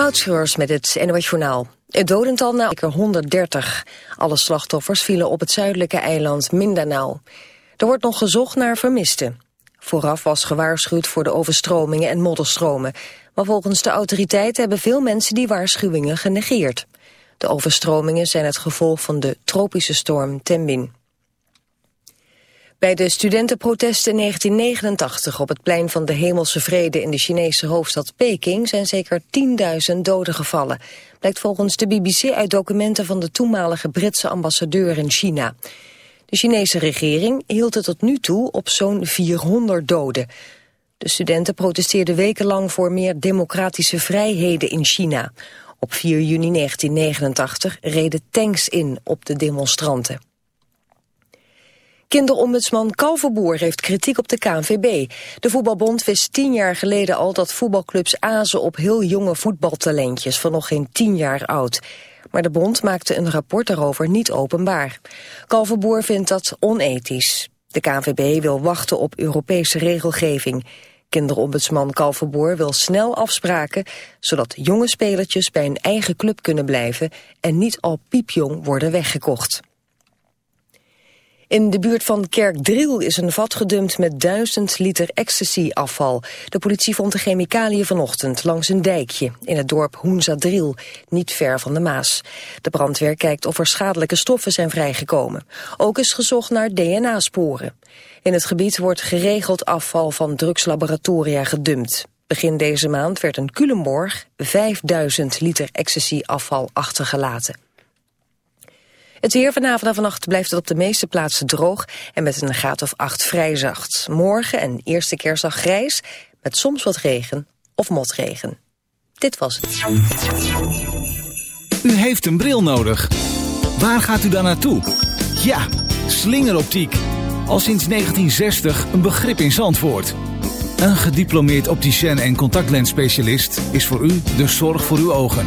Moutschreurs met het NOS Journaal. Het dodental na 130. Alle slachtoffers vielen op het zuidelijke eiland Mindanao. Er wordt nog gezocht naar vermisten. Vooraf was gewaarschuwd voor de overstromingen en modderstromen. Maar volgens de autoriteiten hebben veel mensen die waarschuwingen genegeerd. De overstromingen zijn het gevolg van de tropische storm Tembin. Bij de studentenprotesten in 1989 op het plein van de Hemelse Vrede in de Chinese hoofdstad Peking zijn zeker 10.000 doden gevallen. Blijkt volgens de BBC uit documenten van de toenmalige Britse ambassadeur in China. De Chinese regering hield het tot nu toe op zo'n 400 doden. De studenten protesteerden wekenlang voor meer democratische vrijheden in China. Op 4 juni 1989 reden tanks in op de demonstranten. Kinderombudsman Kalverboer heeft kritiek op de KNVB. De voetbalbond wist tien jaar geleden al dat voetbalclubs azen op heel jonge voetbaltalentjes van nog geen tien jaar oud. Maar de bond maakte een rapport daarover niet openbaar. Kalverboer vindt dat onethisch. De KNVB wil wachten op Europese regelgeving. Kinderombudsman Kalverboer wil snel afspraken... zodat jonge spelertjes bij een eigen club kunnen blijven... en niet al piepjong worden weggekocht. In de buurt van Kerkdriel is een vat gedumpt met duizend liter ecstasy-afval. De politie vond de chemicaliën vanochtend langs een dijkje in het dorp Hoenzadriel, niet ver van de Maas. De brandweer kijkt of er schadelijke stoffen zijn vrijgekomen. Ook is gezocht naar DNA-sporen. In het gebied wordt geregeld afval van drugslaboratoria gedumpt. Begin deze maand werd in Culemborg 5000 liter ecstasy-afval achtergelaten. Het weer vanavond en vannacht blijft het op de meeste plaatsen droog en met een graad of 8 vrij zacht. Morgen en eerste kerstdag grijs met soms wat regen of motregen. Dit was het. U heeft een bril nodig. Waar gaat u dan naartoe? Ja, slingeroptiek. Al sinds 1960 een begrip in Zandvoort. Een gediplomeerd opticien en contactlensspecialist is voor u de zorg voor uw ogen.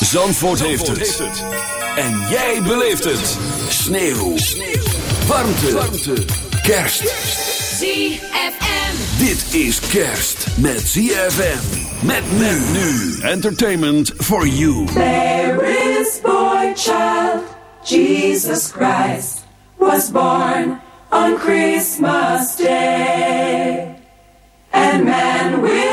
Zandvoort, heeft, het. En jij beleeft het. Sneeuw. Sneeuw. Warmte. Warmte. Kerst. ZFM. Dit is kerst met ZFM. Met men nu. Entertainment for you. There is boy child, Jesus Christ, was born on Christmas Day. And man will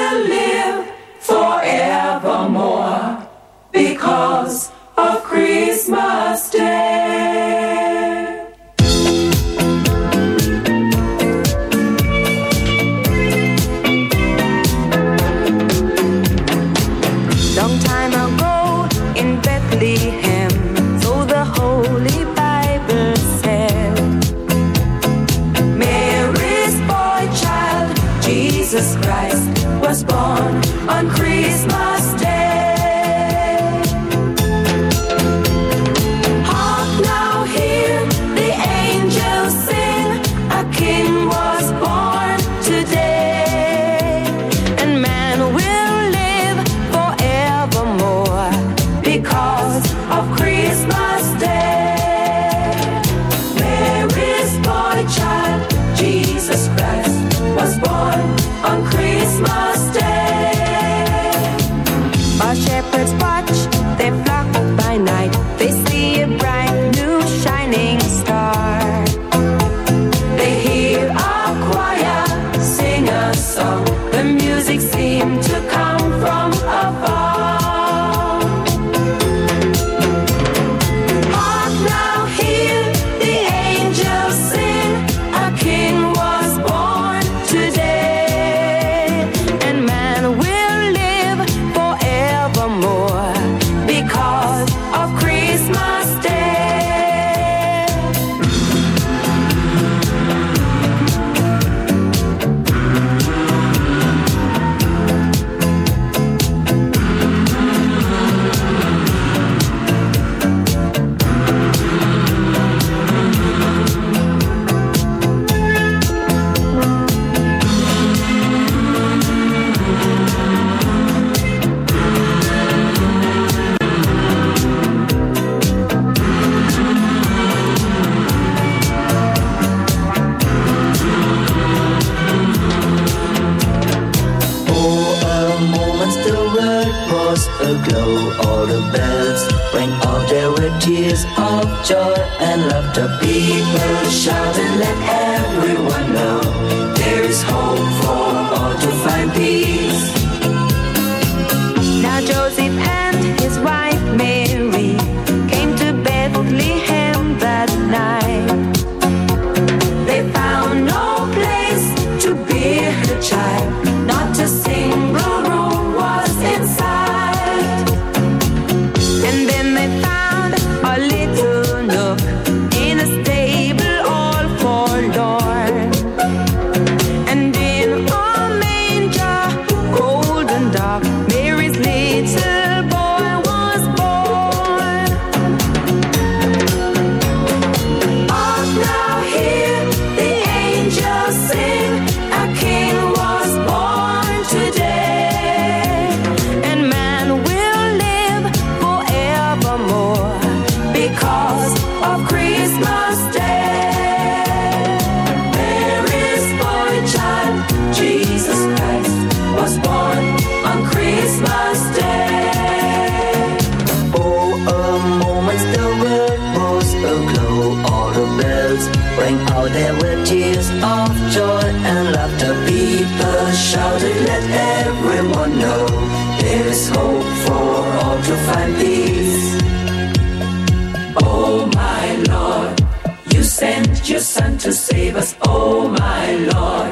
to save us, oh my Lord.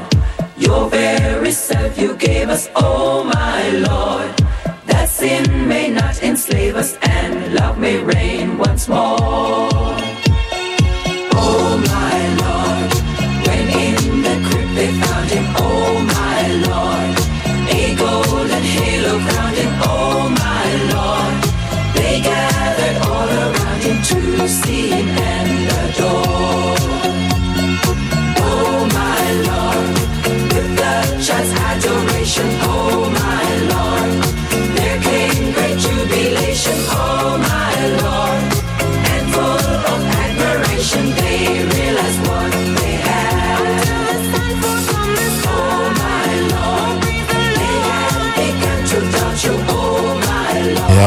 Your very self you gave us, oh my Lord.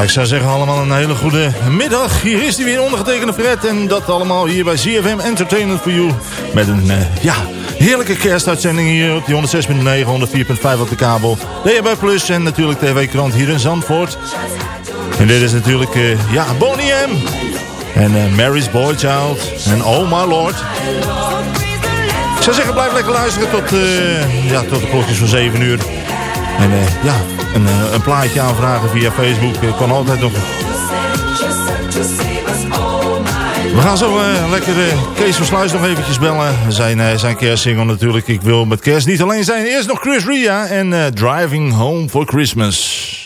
Ik zou zeggen allemaal een hele goede middag. Hier is hij weer, ondergetekende Fred. En dat allemaal hier bij ZFM Entertainment for You. Met een, eh, ja, heerlijke kerstuitzending hier op die 106.9, 104.5 op de kabel. DHB Plus en natuurlijk TV Krant hier in Zandvoort. En dit is natuurlijk, uh, ja, Bonnie M. En eh, Mary's Boy Child. En Oh My Lord. Ik zou zeggen, blijf lekker luisteren tot, ja, tot de klokjes van 7 uur. En ja, eh, een, plaatje aanvragen via Facebook. Ik kan altijd nog... We gaan zo eh, lekker uh, Kees Sluis nog eventjes bellen. Zijn, uh, zijn kerstsingle natuurlijk. Ik wil met kerst niet alleen zijn. Eerst nog Chris Ria en Driving Home for Christmas.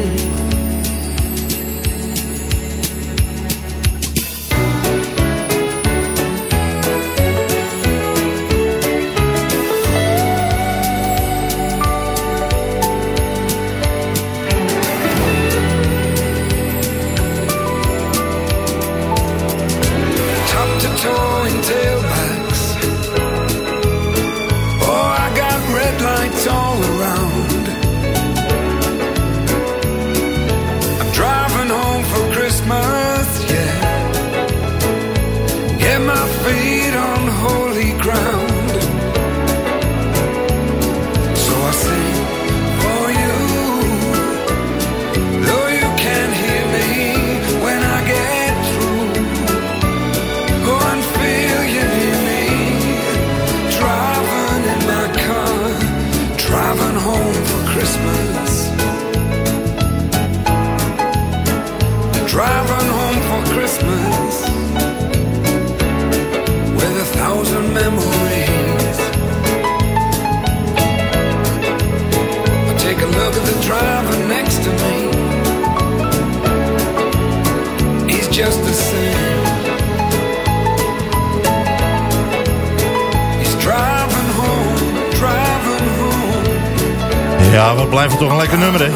Ja, wat blijft toch een lekker nummer, hè?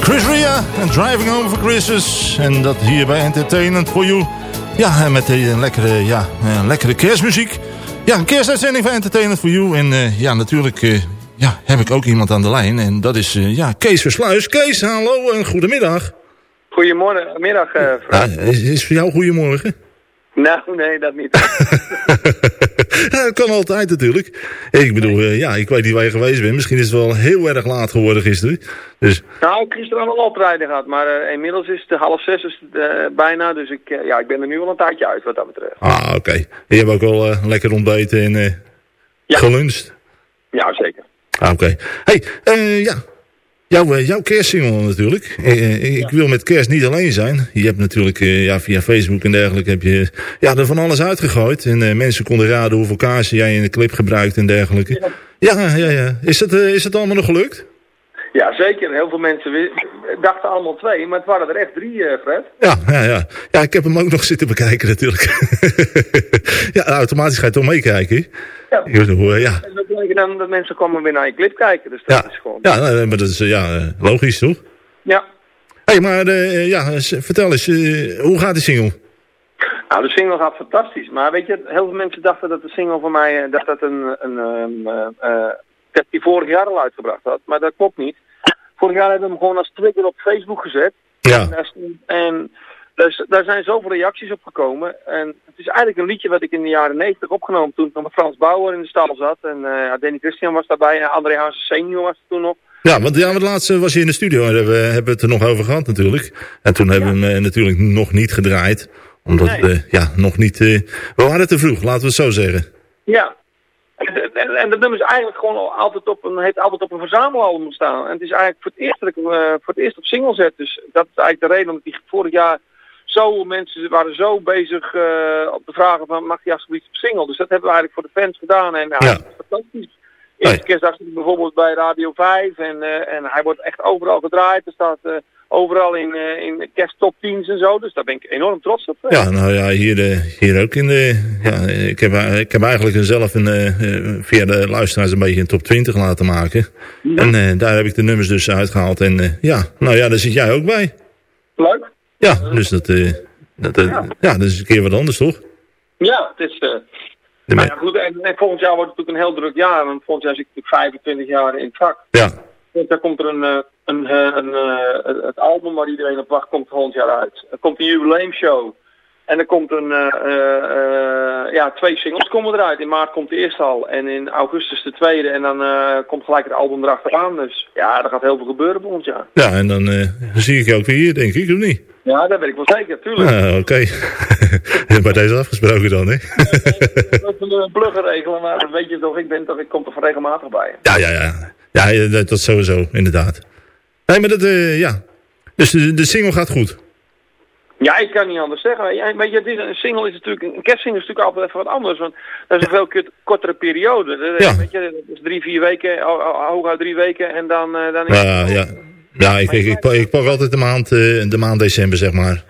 Chris Ria en Driving Home for Christmas. En dat hier bij Entertainment for You. Ja, en met een lekkere, ja, een lekkere kerstmuziek. Ja, een kerstuitzending van Entertainment for You. En eh, ja, natuurlijk eh, ja, heb ik ook iemand aan de lijn. En dat is eh, ja, Kees Versluis. Kees, hallo en goedemiddag. Goedemorgen, middag, eh Frank. Ja, is, is voor jou goedemorgen? Nou, nee, dat niet. ja, dat kan altijd natuurlijk. Ik bedoel, eh, ja, ik weet niet waar je geweest bent. Misschien is het wel heel erg laat geworden gisteren. Dus nou, gisteren al een oprijden gehad, maar eh, inmiddels is het half zes is het, eh, bijna, dus ik, eh, ja, ik ben er nu al een tijdje uit wat dat betreft. Ah, oké. Je hebt ook wel eh, lekker ontbeten en eh Ja. geluncht. Ja, zeker. Ah, oké. hey, eh, ja. Jouw, eh, jouw kerstsingle natuurlijk. Eh, eh, ik wil met kerst niet alleen zijn. Je hebt natuurlijk ja, via Facebook en dergelijke heb je ja, er van alles uitgegooid. En mensen konden raden hoeveel kaarsen jij in de clip gebruikt en dergelijke. Ja, ja, ja. Is het, eh, is het allemaal nog gelukt? Ja, zeker. Heel veel mensen dachten allemaal twee, maar het waren er echt drie, Fred. Ja, ja, ja. Ja, ik heb hem ook nog zitten bekijken natuurlijk. ja, automatisch ga je toch meekijken. Ja. Bedoel, ja. En dat betekent dan dat mensen komen weer naar je clip kijken, dus dat Ja, is gewoon... ja eh, maar dat is eh, ja, eh, logisch toch? Ja. Hé, hey, maar ja, vertel eens, hoe gaat die single? Nou, de single gaat fantastisch. Maar weet je, heel veel mensen dachten dat de single van mij, dat dat een, een, ehm, eh, eh, dat die vorig jaar al uitgebracht had. Maar dat klopt niet. Vorig jaar hebben we hem gewoon als trigger op Facebook gezet. Ja. En dus, daar zijn zoveel reacties op gekomen. En het is eigenlijk een liedje wat ik in de jaren 90 opgenomen toen ik nog met Frans Bauer in de stal zat. En ja, Danny Christian was daarbij en André Haase senior was er toen nog. Ja, want ja, want laatst eh, was je in de studio en hebben we hebben we het er nog over gehad natuurlijk. En toen hebben we hem eh, natuurlijk nog niet gedraaid. Omdat, Nee. ja, nog niet... we waren te vroeg, laten we het zo zeggen. Ja. En, en, dat nummer is eigenlijk gewoon al altijd op een, heeft altijd op een verzamelalbum staan. En het is eigenlijk voor het eerst dat ik hem voor het eerst op single zet. Dus dat is eigenlijk de reden omdat die vorig jaar zo mensen waren zo bezig eh, op de vragen van mag je alsjeblieft op single. Dus dat hebben we eigenlijk voor de fans gedaan. En ja, Ja. fantastisch. Eerste kerstdag zit ik bijvoorbeeld bij Radio 5 en, eh, en hij wordt echt overal gedraaid. Er staat eh, overal in, eh in kersttop 10's en zo. Dus daar ben ik enorm trots op. Ja, nou ja, hier, hier ook in de... Ja, ik, heb, ik heb eigenlijk zelf een, via de luisteraars een beetje een top 20 laten maken. En daar heb ik de nummers dus uitgehaald. En ja, nou ja, daar zit jij ook bij. Leuk. Ja, dus dat, eh, dat, eh, ja. dat is een keer wat anders, toch? Ja, het is... eh, Maar ja, goed, en, en volgend jaar wordt het natuurlijk een heel druk jaar. Want volgend jaar zit ik natuurlijk 25 jaar in het vak. Ja, Dus daar komt er een, een, een, het album waar iedereen op wacht, komt volgend jaar uit. Er komt een jubileumshow. En er komt een, eh, eh, eh, ja, twee singles komen eruit. In maart komt de eerste al en in augustus de tweede. En dan komt gelijk het album erachteraan. Dus ja, er gaat heel veel gebeuren volgend jaar. ja en dan zie ik je ook weer hier, denk ik, of niet? Ja, dat weet ik wel zeker, tuurlijk. Ah, Oké. Bij deze afgesproken dan, hè? Dat is een blugger regelen, maar dat weet je toch, ik, ben toch, ik kom toch regelmatig bij. Ja, ja, ja. Ja, dat, dat sowieso, inderdaad. Nee, maar dat, ja. Dus de, de single gaat goed. Ja, ik kan niet anders zeggen. Ja, weet je, het is, een single is natuurlijk, een kerstsingle is natuurlijk altijd even wat anders, want dat is een veel kortere periode. Dat, Ja. Weet je, dat is drie, vier weken, ho- ho- hooguit drie weken en dan, eh, dan is Ja, ja. Ja, ik, ik, ik, pak, ik pak altijd de maand, eh, de maand december, zeg maar.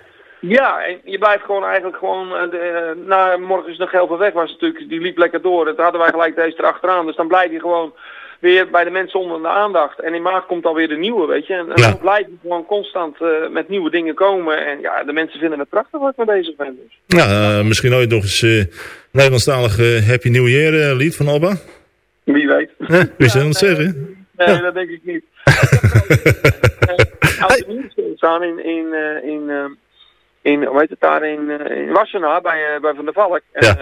Ja, en je blijft gewoon eigenlijk gewoon, eh, de, eh, na morgen is nog heel veel weg was natuurlijk, die liep lekker door. Dat hadden wij gelijk deze erachteraan, dus dan blijf je gewoon weer bij de mensen onder de aandacht. En in maart komt alweer de nieuwe, weet je. En, Ja. dan blijf je gewoon constant eh, met nieuwe dingen komen. En ja, de mensen vinden het prachtig wat ik mee bezig ben. Dus. Ja, eh, misschien ooit nog eens eh Nederlandstalig eh, Happy New Year eh, lied van Abba. Wie weet. Hè? Wie zou het zeggen? Nee, dat denk ik niet. Als je nieuws staan in, in, eh, in, hoe heet het daar, in, eh, in Wassenaar bij, eh, bij Van der Valk. En, Ja. eh,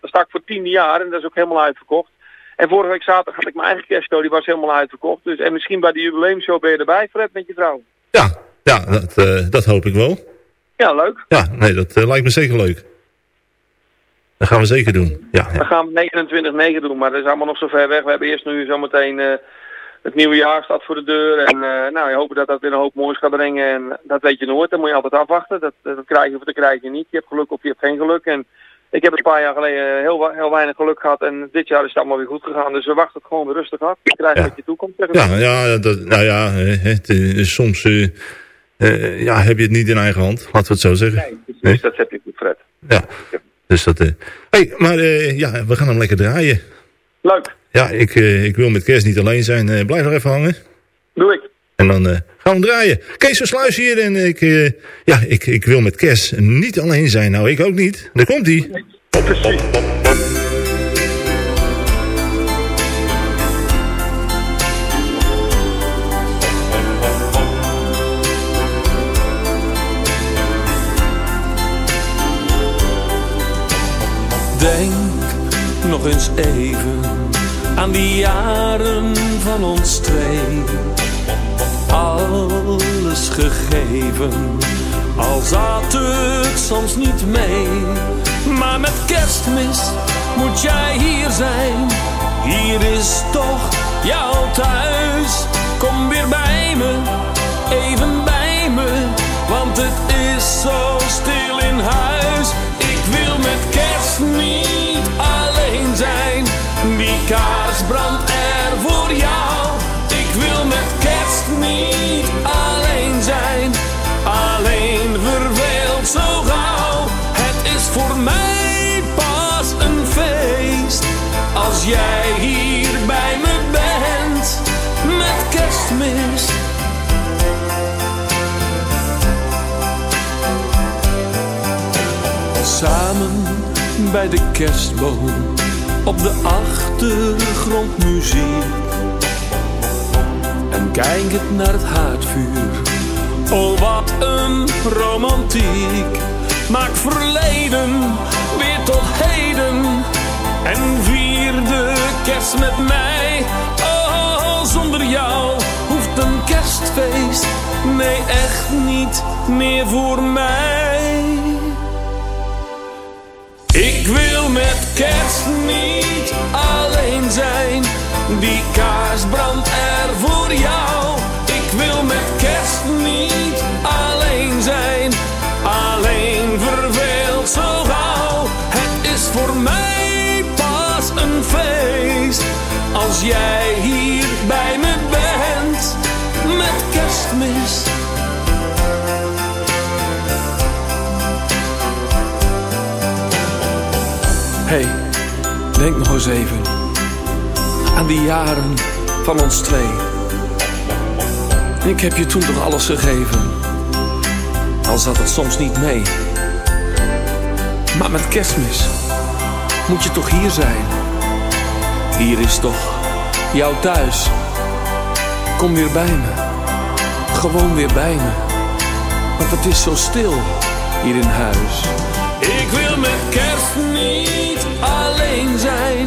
daar sta ik voor tiende jaar en dat is ook helemaal uitverkocht. En vorige week zaterdag had ik mijn eigen kerstshow, die was helemaal uitverkocht. Dus, en misschien bij de jubileumshow ben je erbij, Fred, met je vrouw. Ja, ja dat, dat hoop ik wel. Ja, leuk. Ja, nee, dat lijkt me zeker leuk. Dat gaan we zeker doen. Ja, We ja. gaan 29-9 doen, maar dat is allemaal nog zo ver weg. We hebben eerst nu zometeen eh het nieuwe jaar staat voor de deur. En eh, nou, we hopen dat dat weer een hoop moois gaat brengen. En dat weet je nooit, dan moet je altijd afwachten. Dat, dat krijg je of dat krijg je niet. Je hebt geluk of je hebt geen geluk. En ik heb een paar jaar geleden heel, heel weinig geluk gehad. En dit jaar is het allemaal weer goed gegaan. Dus we wachten het gewoon rustig af. Je krijgt Ja. wat je toekomt. zeg ik. Ja, ja, dat, nou ja, eh, het, eh, soms eh, eh, ja, heb je het niet in eigen hand, laten we het zo zeggen. Nee, precies, dat heb je goed, Fred. Ja, dus dat... eh hey, maar eh, ja, we gaan hem lekker draaien. Leuk, Ja, ik, eh, ik wil met kerst niet alleen zijn. Eh, blijf nog even hangen. doe ik. En dan eh, gaan we hem draaien. Kees van Sluis hier en ik, eh, ja, ik, ik wil met kerst niet alleen zijn. Nou, ik ook niet. Daar komt hij. Precies. Denk nog eens even aan die jaren van ons twee. Alles gegeven, al zat het soms niet mee. Maar met kerstmis moet jij hier zijn. Hier is toch jouw thuis. Kom weer bij me, even bij me. Want het is zo stil in huis. Ik wil met kerst niet alleen zijn. Die kaars brandt er voor jou. Ik wil met kerst niet alleen zijn. Alleen verveeld zo gauw. Het is voor mij pas een feest. Als jij hier bij me bent. Met kerstmis. Samen bij de kerstboom, op de achtergrond muziek. En kijkend naar het haardvuur, oh wat een romantiek. Maak verleden weer tot heden en vier de kerst met mij. Oh, zonder jou hoeft een kerstfeest, nee echt niet meer voor mij. Ik wil met kerst niet alleen zijn. Die kaars brandt er voor jou. Ik wil met kerst niet alleen zijn. Alleen verveeld zo gauw. Het is voor mij pas een feest. Als jij hier bij me bent. Met kerstmis. Hey, denk nog eens even aan die jaren van ons twee. Ik heb je toen toch alles gegeven, al zat het soms niet mee. Maar met kerstmis moet je toch hier zijn. Hier is toch jouw thuis. Kom weer bij me, gewoon weer bij me. Want het is zo stil hier in huis. Ik wil met kerst niet alleen zijn.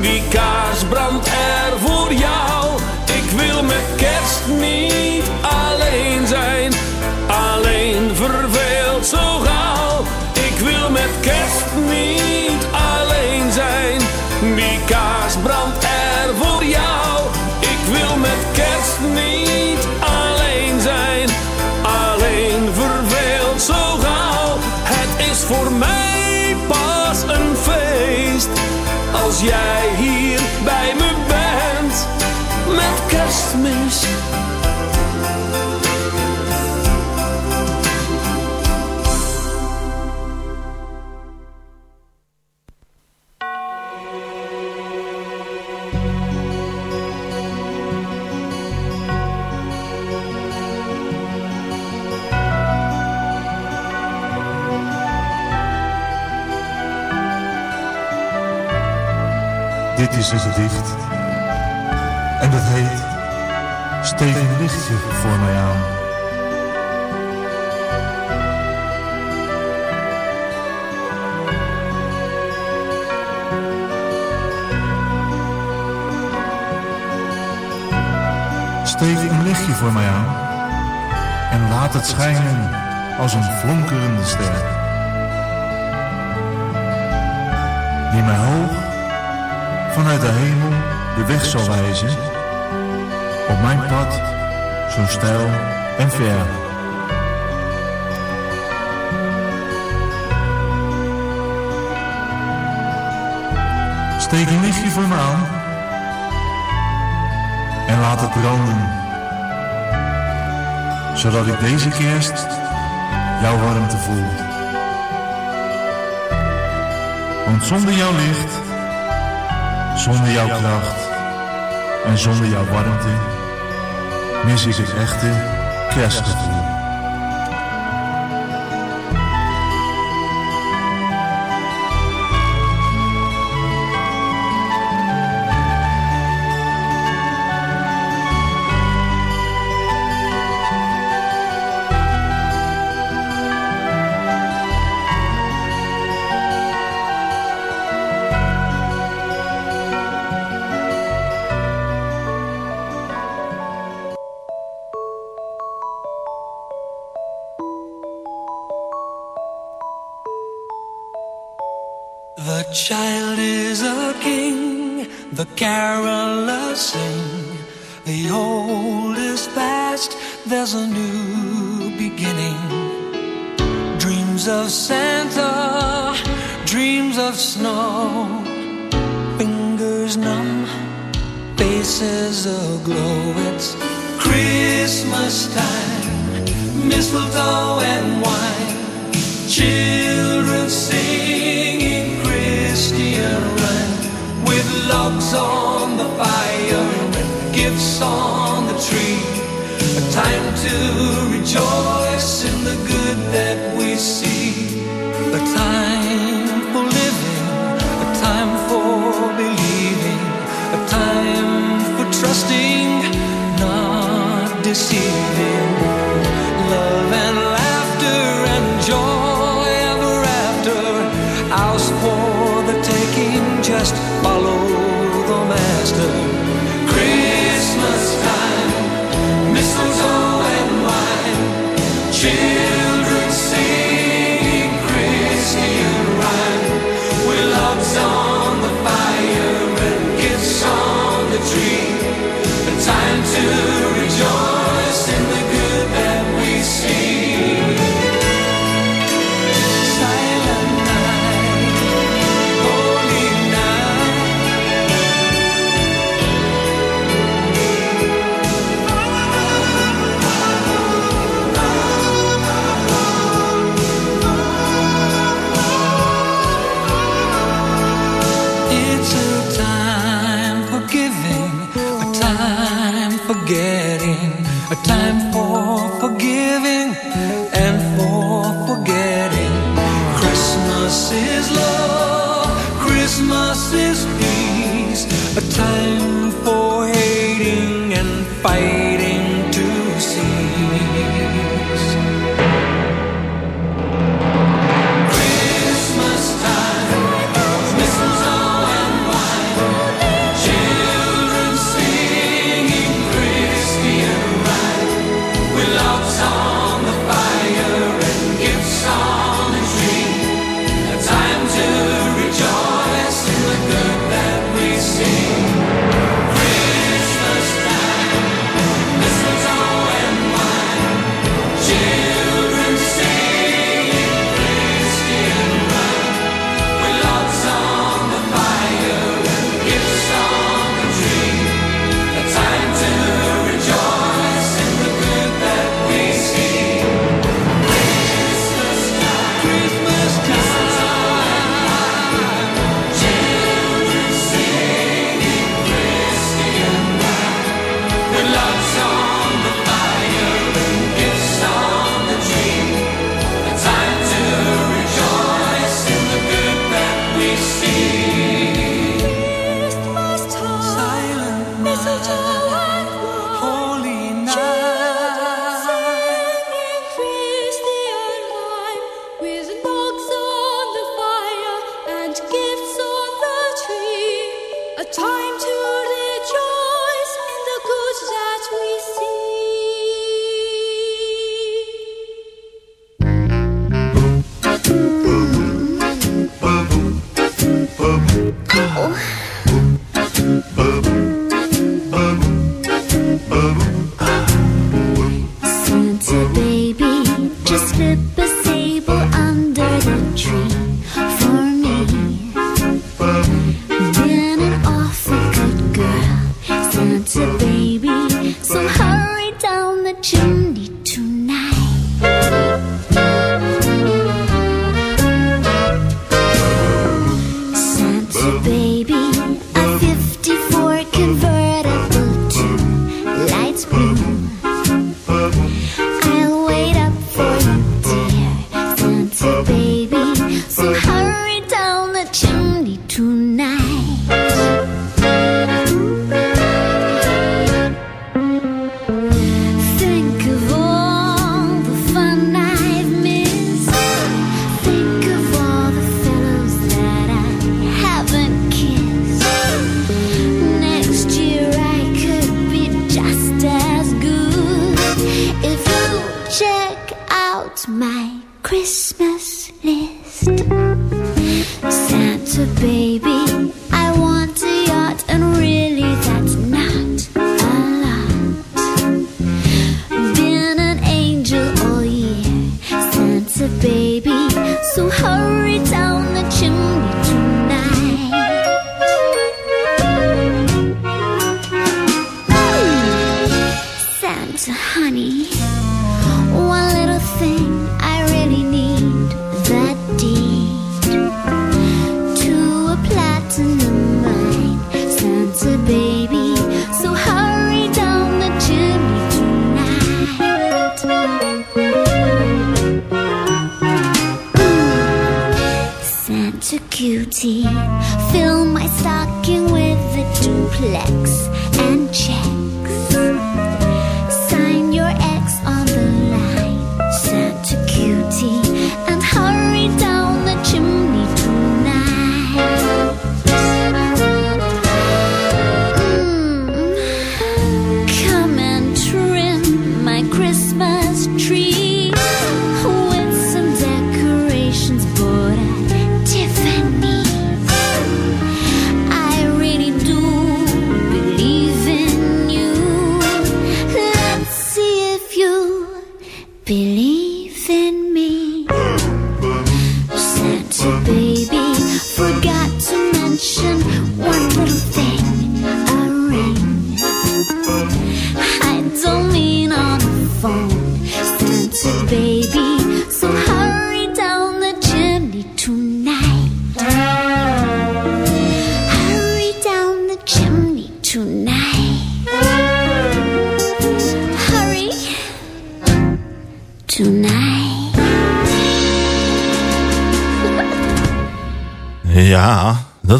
Die kaars brandt er voor jou. Ik wil met kerst niet alleen zijn. Alleen verveeld zo gauw. Ik wil met kerst niet alleen zijn. Die kaars brandt voor mij pas een feest als jij hier bij me bent met kerstmis. Is een gedicht. En dat heet Steek een lichtje voor mij aan. Steek een lichtje voor mij aan. En laat het schijnen als een flonkerende ster. Die mij hoog vanuit de hemel de weg zal wijzen. Op mijn pad, zo steil en ver. Steek een lichtje voor me aan. En laat het branden. Zodat ik deze kerst jouw warmte voel. Want zonder jouw licht zonder jouw kracht en zonder jouw warmte mis ik het echte kerstgevoel. And on the tree. A time to rejoice hating and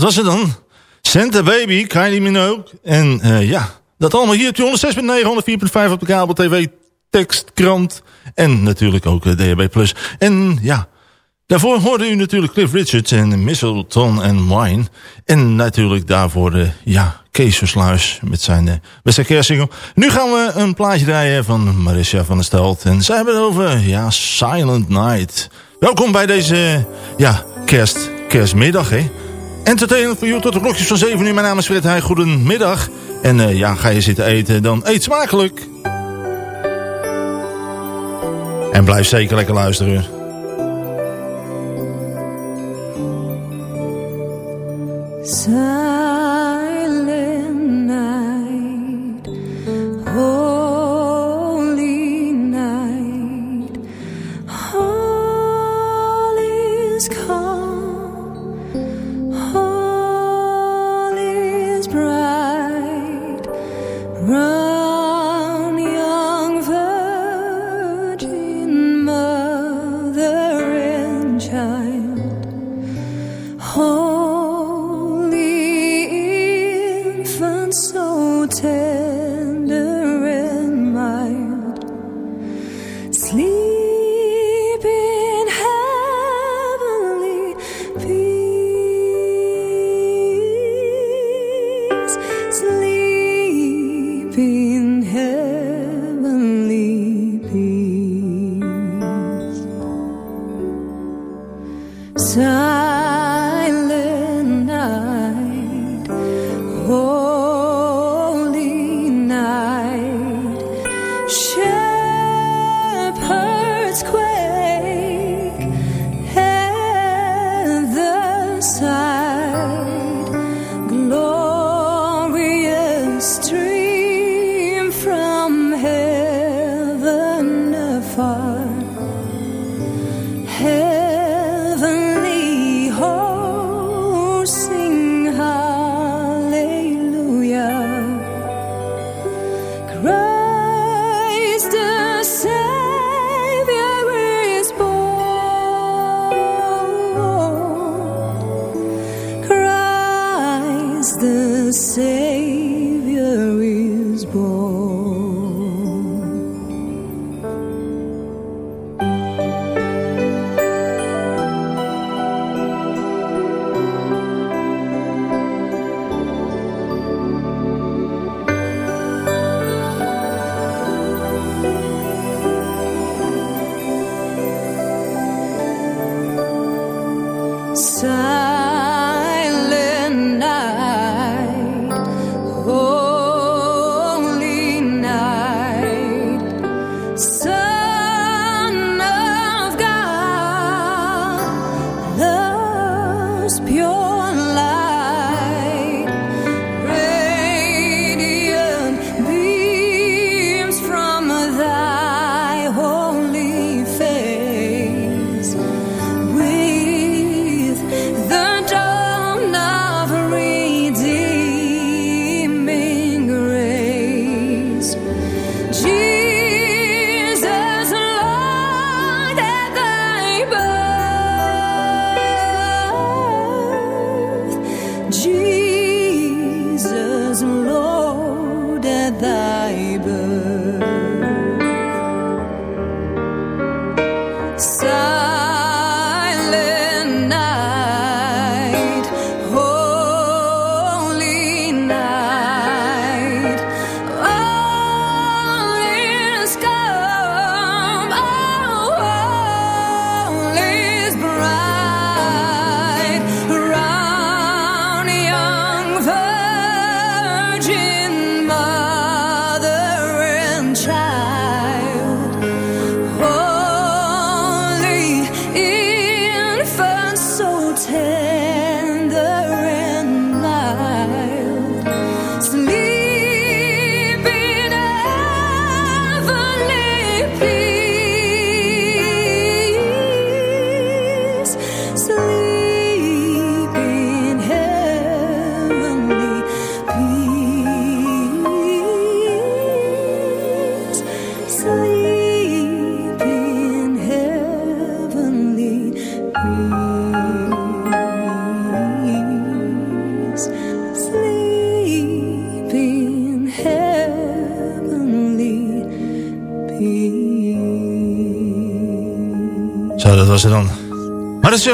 was het dan. Santa Baby, Kylie Minogue. En eh, ja, dat allemaal hier. 106.9, 104.5 op de kabel, tv, tekst, krant. En natuurlijk ook eh, uh, DHB+. En ja, daarvoor hoorden u natuurlijk Cliff Richards en Mistleton en Wine. En natuurlijk daarvoor de, ja, Kees Versluis met zijn, uh, met zijn. Nu gaan we een plaatje draaien van Marissa van der Stelt. En zij hebben het over, ja, Silent Night. Welkom bij deze, ja, kerst, kerstmiddag, hè. Entertainment voor jou tot de klokjes van 7 uur. Mijn naam is Fred Heij. Goedemiddag. En eh, ja, ga je zitten eten, dan eet smakelijk. En blijf zeker lekker luisteren.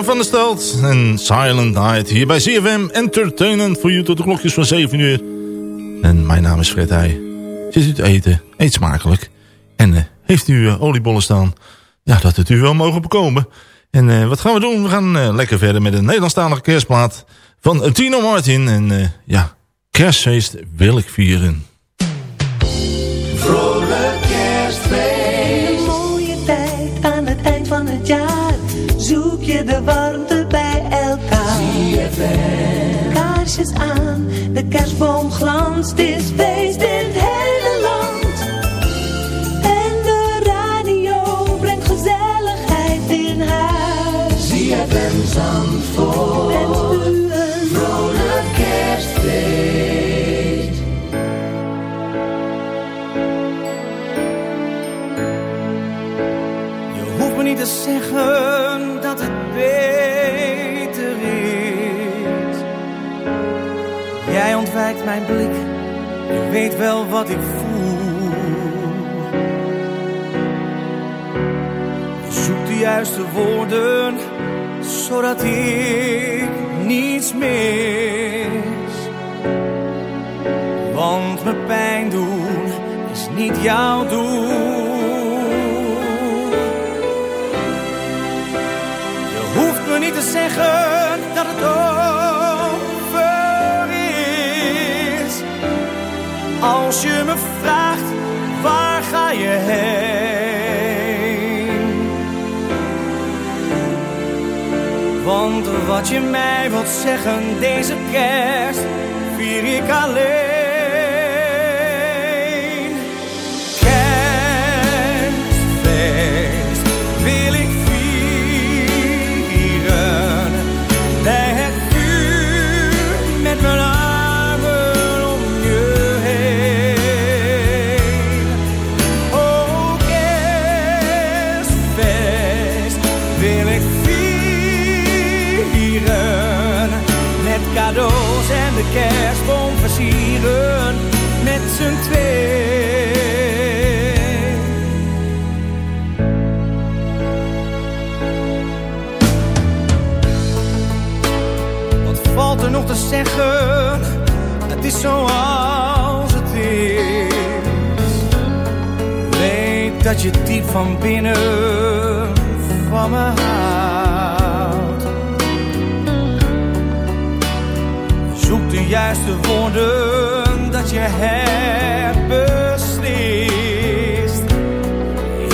Van der Stelt en Silent Night. Hier bij CFM Entertainment voor u tot de klokjes van 7 uur. En mijn naam is Fred Heij. Zit u te eten? Eet smakelijk. En eh, heeft u eh, oliebollen staan? Ja, dat het u wel mogen bekomen. En eh, wat gaan we doen? We gaan lekker verder met een Nederlandstalige kerstplaat van Tino Martin. En ja, kerstfeest wil ik vieren. De warmte bij elkaar. Kaarsjes aan, de kerstboom glanst. Is feest in het hele land. En de radio brengt gezelligheid in huis. ZFM Zandvoort. Wenst u een vrolijk kerstfeest. Hoeft me niet te zeggen Mijn blik, je weet wel wat ik voel. Je zoekt de juiste woorden, zodat ik niets mis. Want mijn pijn doen is niet jouw doel. Je hoeft me niet te zeggen dat het over Als je me vraagt, waar ga je heen? Want wat je mij wilt zeggen, deze kerst vier ik alleen. Kerstboom versieren met z'n twee. Wat valt er nog te zeggen? Het is zoals het is. Weet dat je diep van binnen van me houdt. Zoek de woorden dat je hebt beslist.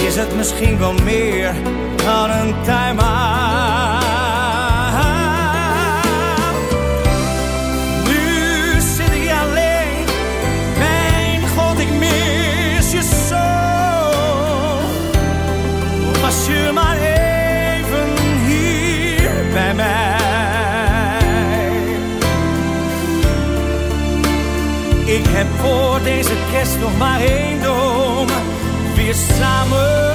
Is het misschien wel meer dan een time-out? Deze kerst nog maar één droom. Weer samen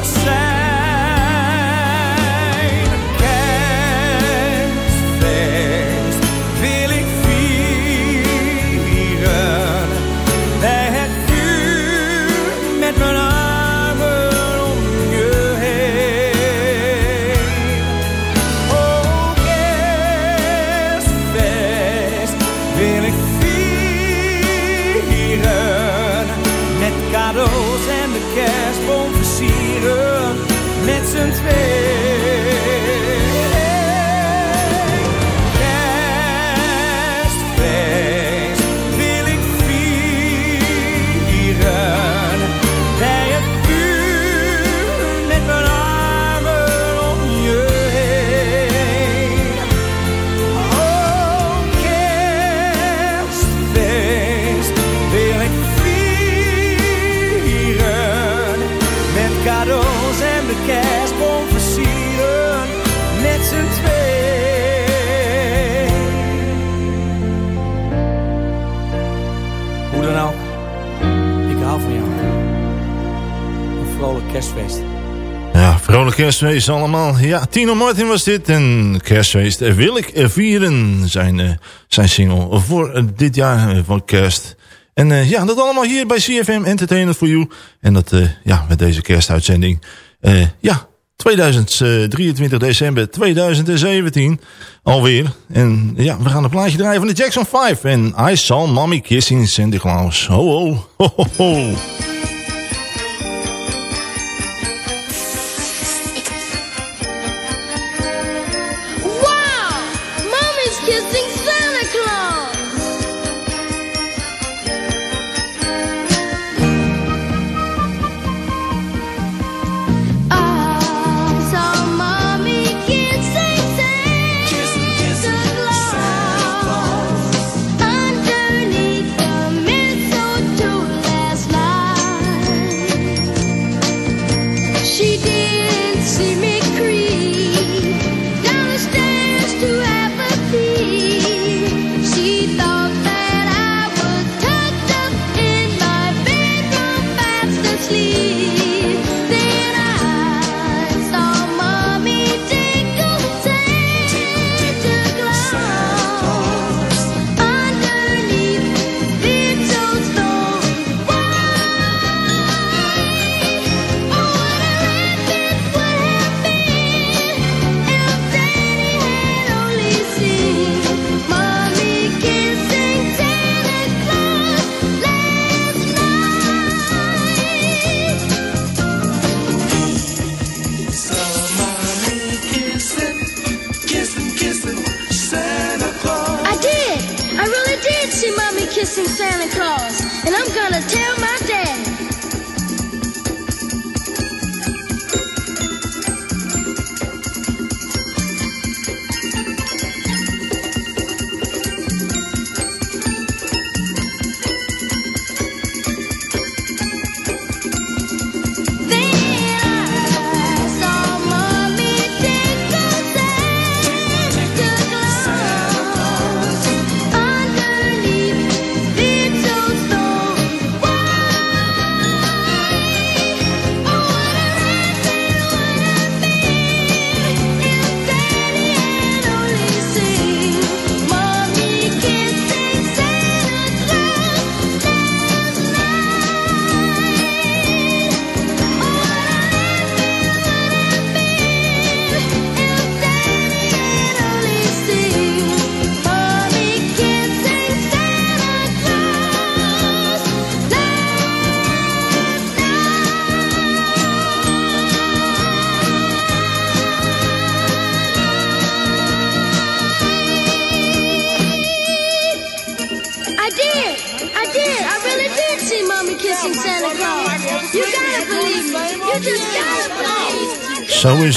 kerstfeest allemaal. Ja, Tino Martin was dit. En kerstfeest wil ik vieren. Zijn, eh, zijn single voor eh, dit jaar eh, van kerst. En ja, dat allemaal hier bij CFM Entertainment for You. En dat ja, met deze kerstuitzending. Ja, 2023 december 2017 alweer. En ja, we gaan een plaatje draaien van de Jackson 5. En I Saw Mommy Kissing Santa Claus. Ho ho, ho ho ho.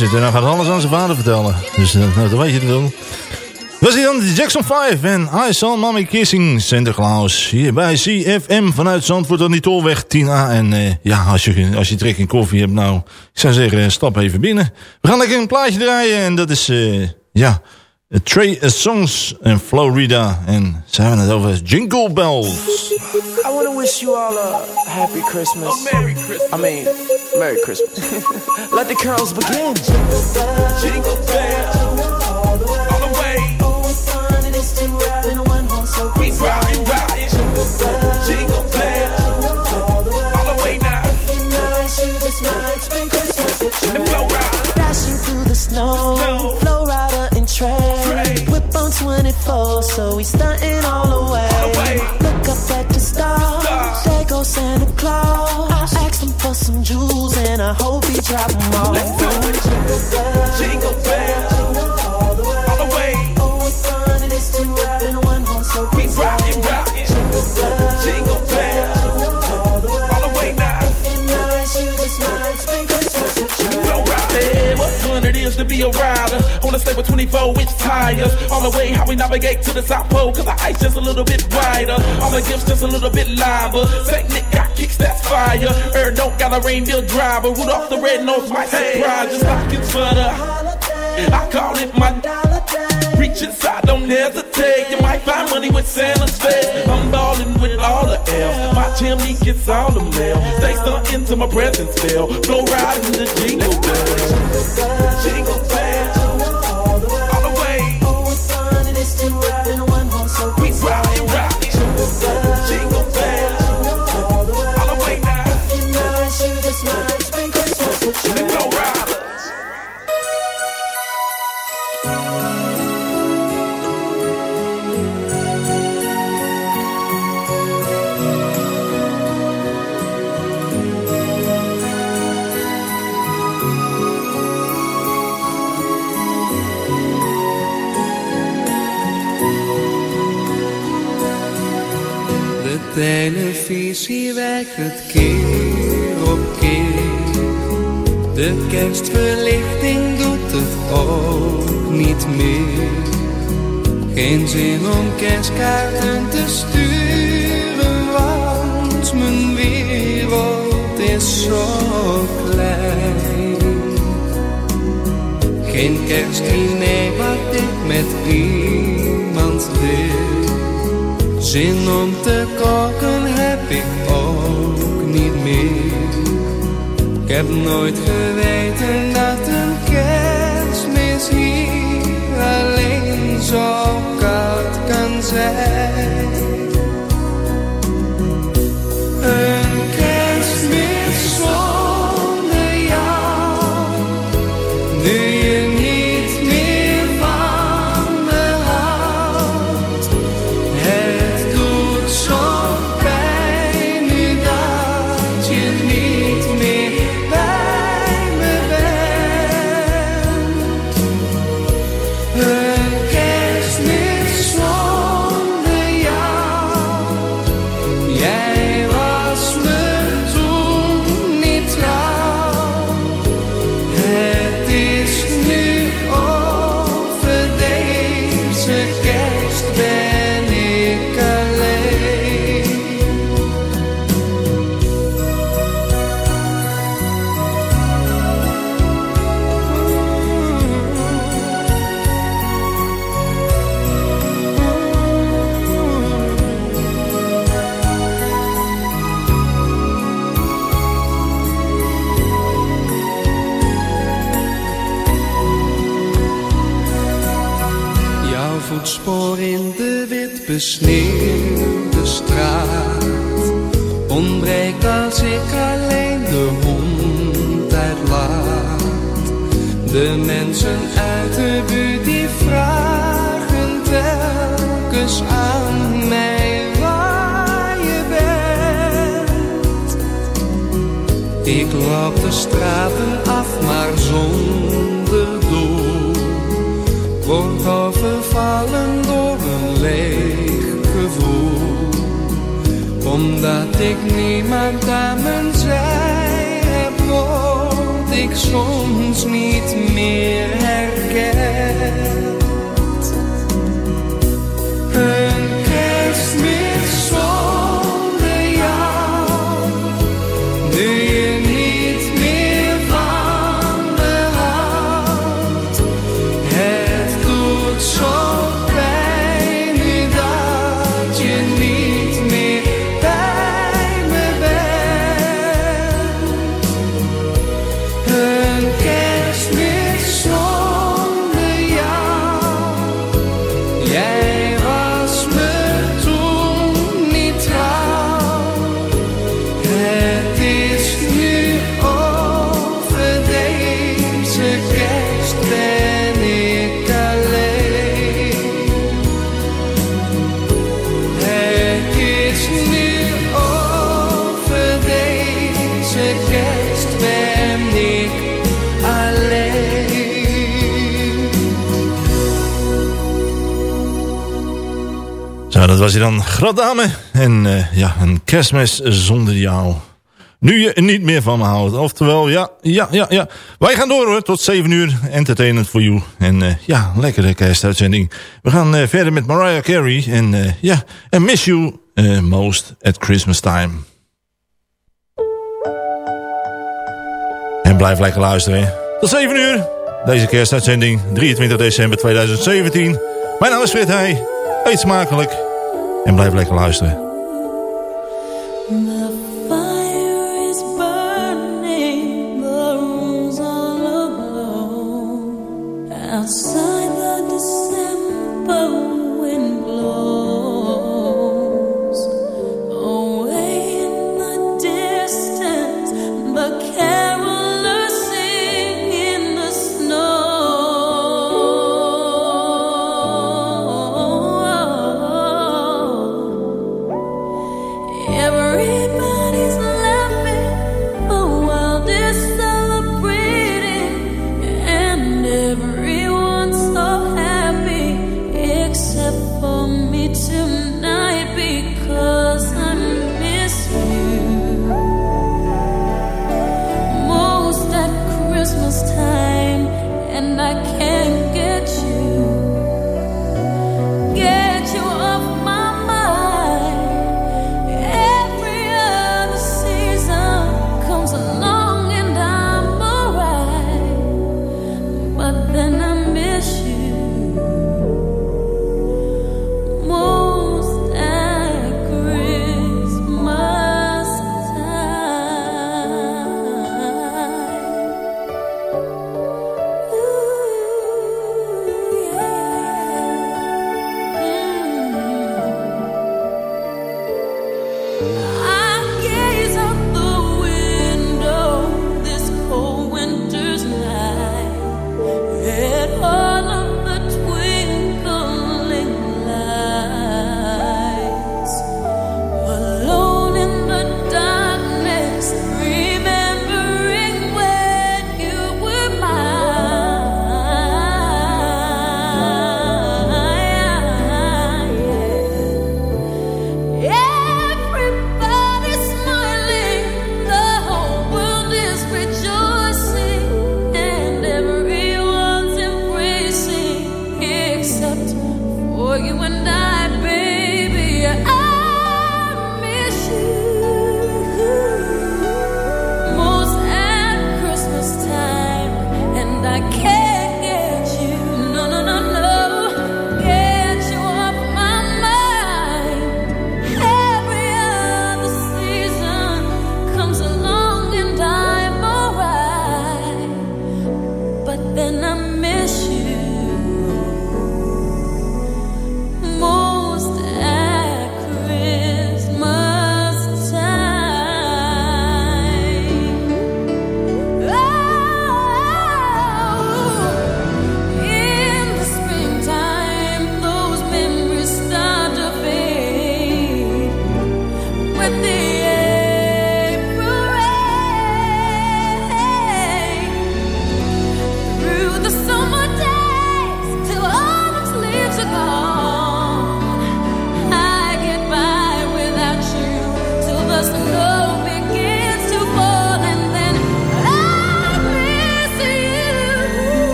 En hij gaat alles aan zijn vader vertellen. Dus eh, nou, dan weet je het wel. Was hij dan de Jackson 5 en I Saw Mommy Kissing Santa Claus. Hier bij CFM vanuit Zandvoort aan die tolweg 10A. En eh, ja, als je, als je trek in koffie hebt, nou, ik zou zeggen, stap even binnen. We gaan lekker een plaatje draaien en dat is, eh, ja, Trey eh, Songs en Florida. En ze hebben het over Jingle Bells. I want to wish you all a happy Christmas. Merry Christmas. I mean, Merry Christmas. Let the carols begin. Jingle bells, all the way. We rockin', rockin'. Jingle bells, so we stunting all the way. Look up at the stars, there goes Santa Claus. I ask him for some jewels, and I hope he drop them all. Let's do it. Jingle bells, jingle jingle all the way. Oh, fun it is to ride one so We rockin', rockin'. Jingle jingle jingle all the way. All the way now. Nice, it's such a Hey, what fun it is to be a rider a stable 24 inch tires. On the way, how we navigate to the South Pole, cause the ice just a little bit brighter. All the gifts just a little bit liver. Saint Nick got kicks, that's fire. Er don't got a reindeer driver. Rudolph the red nose might surprise you. Stockings for the, I call it my dollar day. Reach inside, don't hesitate. You might find money with Santa's face. I'm ballin' with all the L. My chimney gets all the mail. Stay stuck into my presence spell. Flow riding the jingle bells. Televisie weigert keer op keer. De kerstverlichting doet het ook niet meer. Geen zin om kerstkaarten te sturen, want mijn wereld is zo klein. Geen kerstdiner wat ik met iemand wil. Zin om te koken heb ik ook Ik heb nooit geweten dat een kerstmis hier alleen zo koud kan zijn. Ik loop de straten af, maar zonder doel. Word overvallen door een leeg gevoel. Omdat ik niemand aan mijn zij heb, word ik soms niet meer herkend. was hij dan, Gradame. En eh, ja, een kerstmis zonder jou. Nu je niet meer van me houdt. Oftewel, ja, ja, ja, ja. Wij gaan door hoor, tot 7 uur. Entertainment for you. En eh, ja, lekkere kerstuitzending. We gaan eh, verder met Mariah Carey. En ja, I miss you most at Christmas time. En blijf lekker luisteren. Tot 7 uur. Deze kerstuitzending, 23 december 2017. Mijn naam is Fred Hey. Eet smakelijk. En blijf lekker luisteren.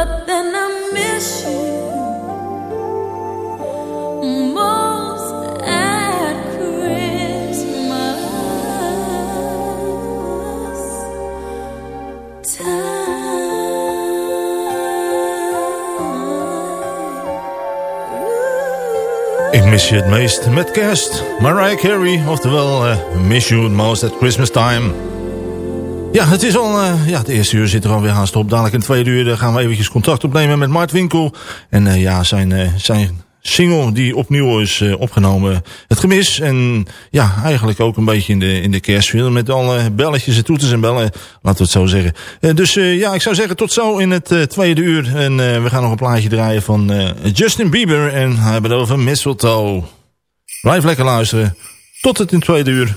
but then I miss you most at Christmas time. Ooh. Ik mis je het meest met kerst. Mariah Carey, oftewel uh, Miss You Most at Christmas Time. Ja, het is al, eh, ja, het eerste uur zit er alweer haast op. Dadelijk in het tweede uur gaan we eventjes contact opnemen met Mart Winkel. En eh, ja, zijn, eh, zijn single die opnieuw is opgenomen, Het Gemis. En ja, eigenlijk ook een beetje in de, in de kerstfilm met alle belletjes en toeters en bellen, laten we het zo zeggen. dus ja, ik zou zeggen tot zo in het tweede uur. En we gaan nog een plaatje draaien van Justin Bieber en hij hebben het over Mistletoe. Blijf lekker luisteren. Tot het in het tweede uur.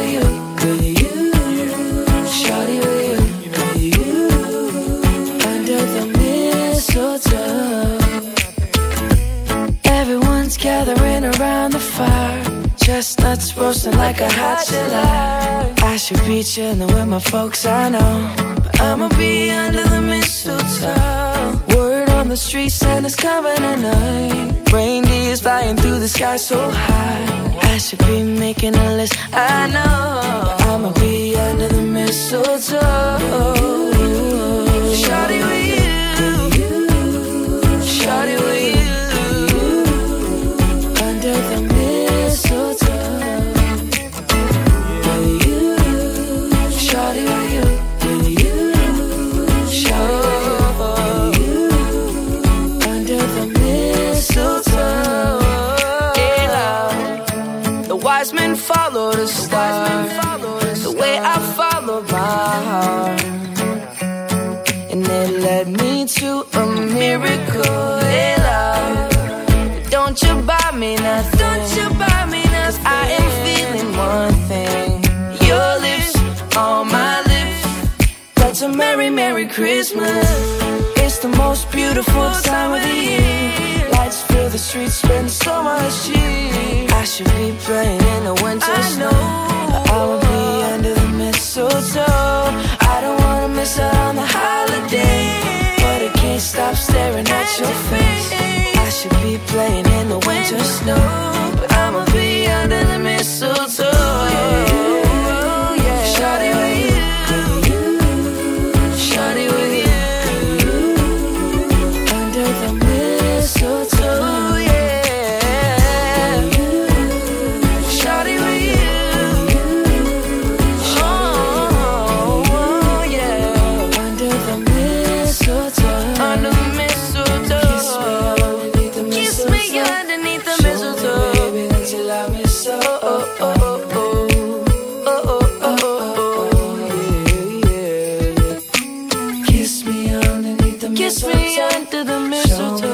Gathering around the fire. Chestnuts roasting like a hot July. I should be chilling with my folks, I know. But I'ma be under the mistletoe. Word on the street, Santa's coming tonight. Reindeer's flying through the sky so high. I should be making a list, I know. But I'ma be under the mistletoe. Christmas. It's the most beautiful time of the year. Lights fill the streets, spend so much cheer. I should be playing in the winter snow. But I will be under the mistletoe. I don't wanna miss out on the holiday. But I can't stop staring at your face. I should be playing in the winter snow. Kiss me under the mistletoe.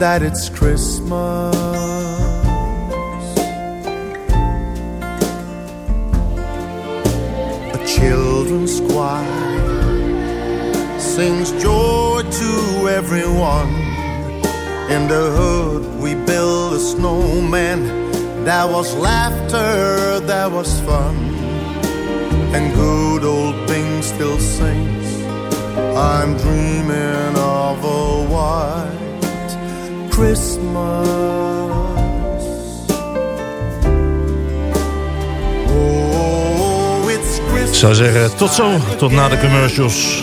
That it's Christmas. A children's choir sings joy to everyone. In the hood, we build a snowman. There was laughter, there was fun, and good old Bing still sings. I'm dreaming of Christmas. Oh, it's Ik zou zeggen, tot zo. Tot na de commercials.